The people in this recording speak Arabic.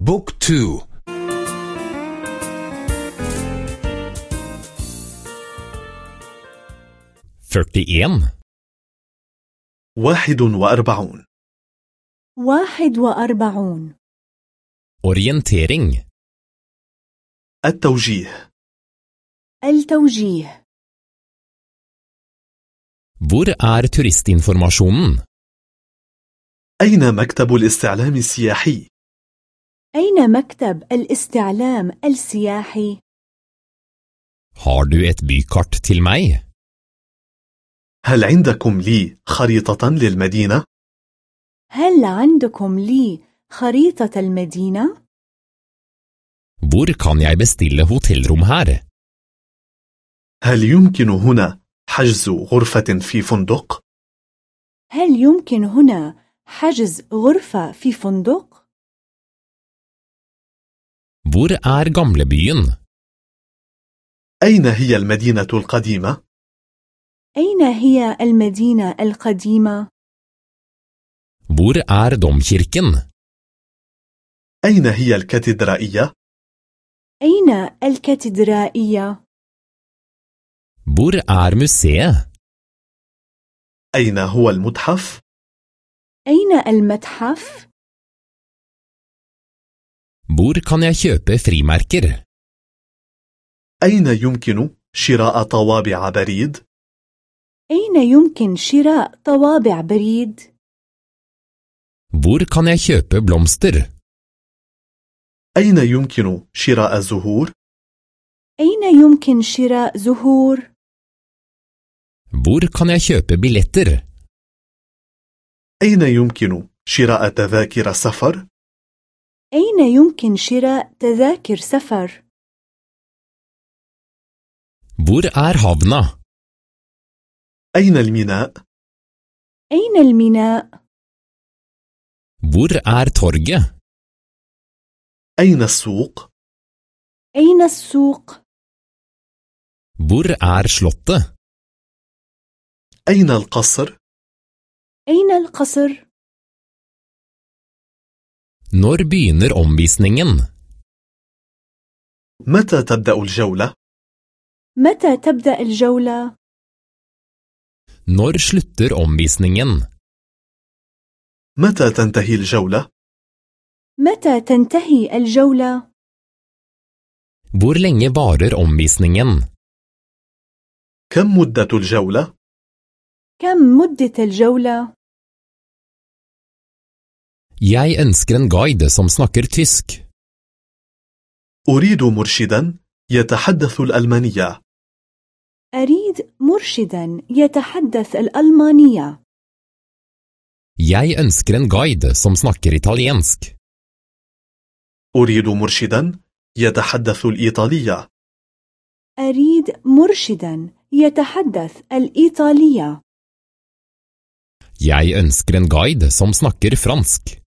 بوك تو. førtien واحد وأربعون. واحد وأربعون. orientering التوجيه. التوجيه. Hvor er turistinformasjonen? أين مكتب الاستعلام السياحي؟ أين مكتب الاستعلام السياحي؟ Har du et bykart til meg? هل عندكم لي خريطة للمدينة؟ هل عندكم لي خريطة المدينة؟ Hvor kan jeg bestille hotellrom her? هل يمكن هنا حجز غرفة في فندق؟ هل يمكن هنا حجز غرفة في فندق؟ Hvor er gamlebyen? أين هي المدينة القديمة؟ أين هي المدينة القديمة؟ Hvor er domkirken? أين هي الكاتدرائية؟ أين الكاتدرائية؟ Hvor er museet? أين هو المتحف؟ أين المتحف؟ Hvor kan jeg kjøpe frimerker? أين يمكن شراء طوابع بريد؟ أين يمكن شراء طوابع بريد؟ Hvor kan jeg kjøpe blomster? أين يمكن شراء زهور؟ أين يمكن شراء زهور؟ Hvor kan jeg kjøpe billetter? أين يمكن شراء تذاكر سفر؟ أين يمكن شراء تذاكر سفر؟ Hvor er havna? أين الميناء؟ أين الميناء؟ Hvor er torget? أين السوق؟ أين السوق؟ Hvor er slottet? أين القصر؟ أين القصر؟ Når begynner omvisningen? متى تبدأ الجولة؟ متى تبدأ الجولة؟ Når slutter omvisningen? متى تنتهي الجولة؟ متى تنتهي الجولة؟ Hvor lenge varer omvisningen? كم مدة الجولة؟ كم مدة الجولة؟ Jeg ønsker en guide som snakker tysk. أريد مرشدا يتحدث الألمانية أريد مرشدا يتحدث الألمانية. Jeg ønsker en guide som snakker italiensk. أريد مرشدا يتحدث الإيطالية أريد مرشدا يتحدث الإيطالية. Jeg ønsker en guide som snakker fransk.